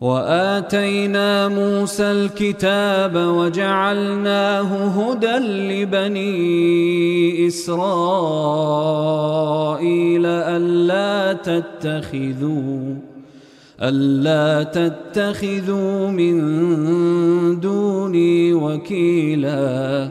وآتينا موسى الكتاب وجعلناه هدى لبني إسرائيل ألا تتخذوا ألا تتخذوا من دوني وكيلا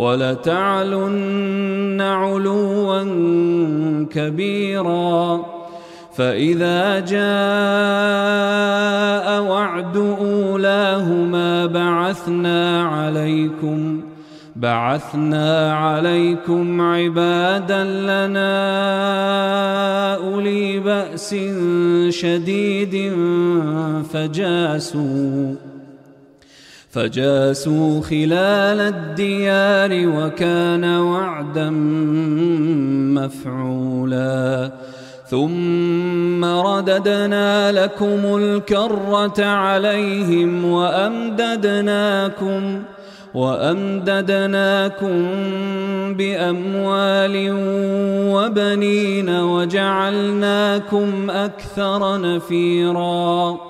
ولتعلن علوا كبيرا. فإذا جاء وعد أولاهما بعثنا عليكم بعثنا عليكم عبادا لنا أولي بأس شديد فجاسوا. فجاسوا خلال الديار وكان وعدا مفعولا. ثم رددنا لكم الكرة عليهم وأمددناكم وأمددناكم بأموال وبنين وجعلناكم أكثر نفيراً.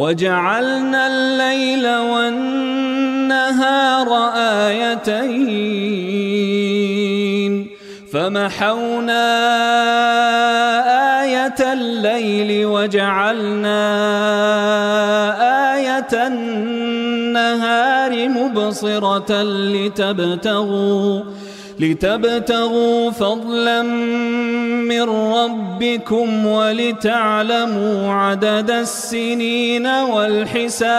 وجعلنا الليل والنهار النهار آيتين. فمحونا آية الليل وجعلنا آية النهار مبصرة لتبتغوا لتبتغوا فضلا من ربكم ولتعلموا عدد السنين والحساب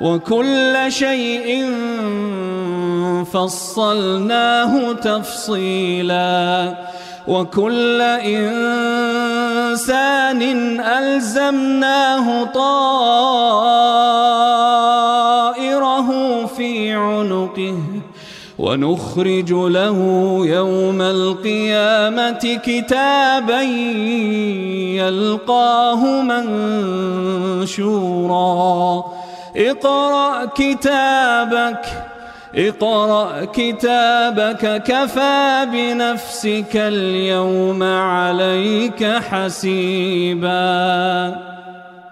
وكل شيء فصلناه تفصيلا وكل إنسان ألزمناه طائره ونخرج له يوم القيامة كتابا يلقاه منشورا. اقرأ كتابك اقرأ كتابك كفى بنفسك اليوم عليك حسيبا.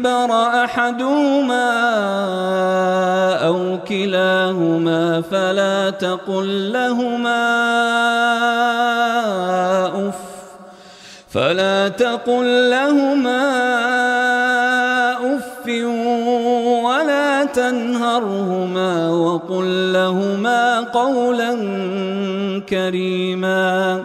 الكبر أحدهما أو كلاهما فلا تقل لهما أف فلا تقل لهما أف ولا تنهرهما وقل لهما قولا كريما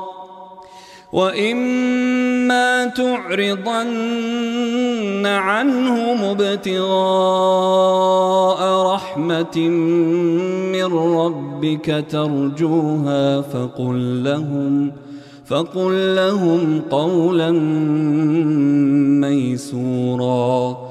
وإما تعرضن عنهم ابتغاء رحمة من ربك ترجوها فقل لهم فقل لهم قولا ميسورا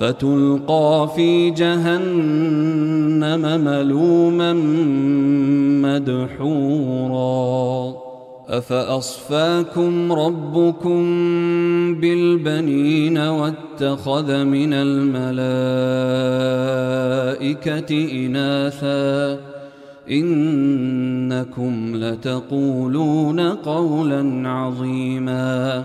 فتلقى في جهنم ملوما مدحورا. أفأصفاكم ربكم بالبنين واتخذ من الملائكة إناثا؟ إنكم لتقولون قولا عظيما.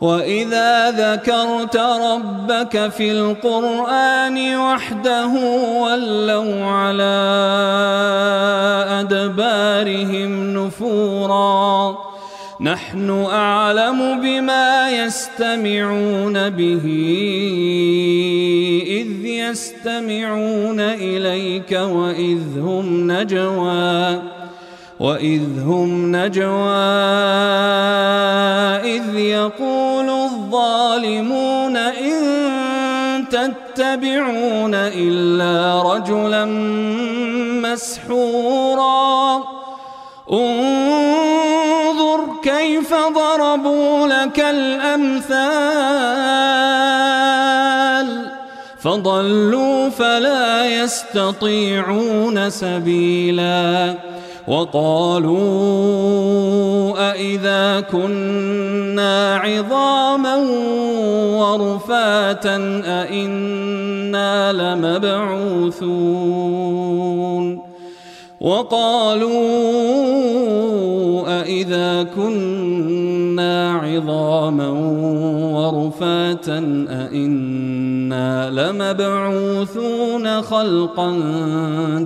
واذا ذكرت ربك في القران وحده ولوا على ادبارهم نفورا نحن اعلم بما يستمعون به اذ يستمعون اليك واذ هم نجوى وإذ هم نجوى إذ يقول الظالمون إن تتبعون إلا رجلا مسحورا. انظر كيف ضربوا لك الأمثال. فضلوا فلا يستطيعون سبيلاً. وقالوا أإذا كنا عظاما ورفاتا أإنا لمبعوثون وقالوا أإذا كنا عظاما ورفاتا أإنا لمبعوثون خلقا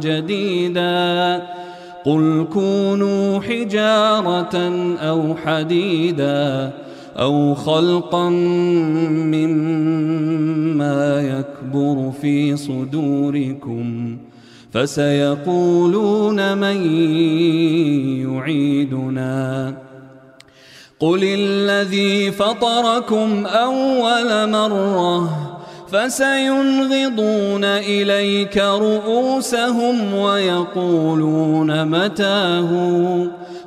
جديدا قل كونوا حجارة أو حديدا أو خلقا مما يكبر في صدوركم فسيقولون من يعيدنا. قل الذي فطركم أول مرة فسينغضون إليك رؤوسهم ويقولون متاه.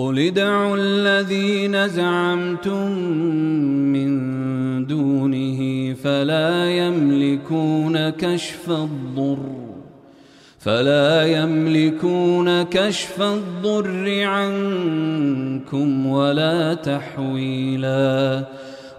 قل ادعوا الذين زعمتم من دونه فلا يملكون كشف الضر فلا يملكون كشف الضر عنكم ولا تحويلا.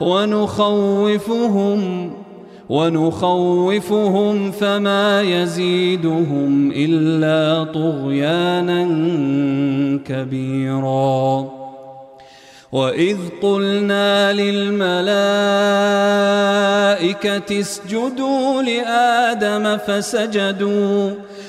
ونخوفهم ونخوفهم فما يزيدهم إلا طغيانا كبيرا. واذ قلنا للملائكه اسجدوا لادم فسجدوا